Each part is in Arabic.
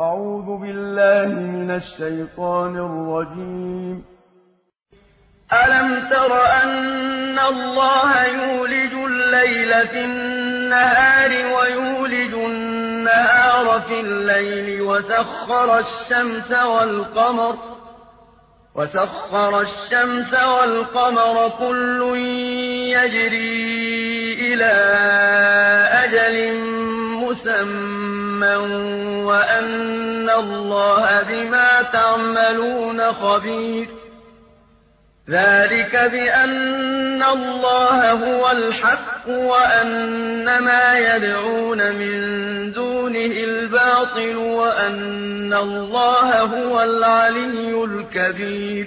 أعوذ بالله من الشيطان الرجيم. ألم تر أن الله يولج الليل في النهار ويولج النهار في الليل وسخر الشمس والقمر وسخر الشمس والقمر كل يجري إلى مسمى وأن الله بما تعملون خبير ذلك بأن الله هو الحق وأن ما يدعون من دونه الباطل وأن الله هو العلي الكبير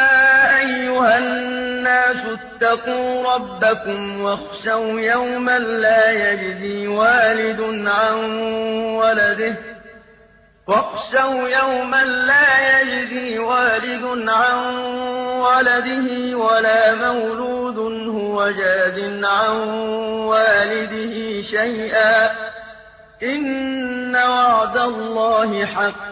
اتقوا ربكم واخشوا يوما لا يجزي والد عن ولده. واخشوا يوما لا يجزي والد عن ولده ولا مولود هو جاز عن والده شيئا. إن وعد الله حق.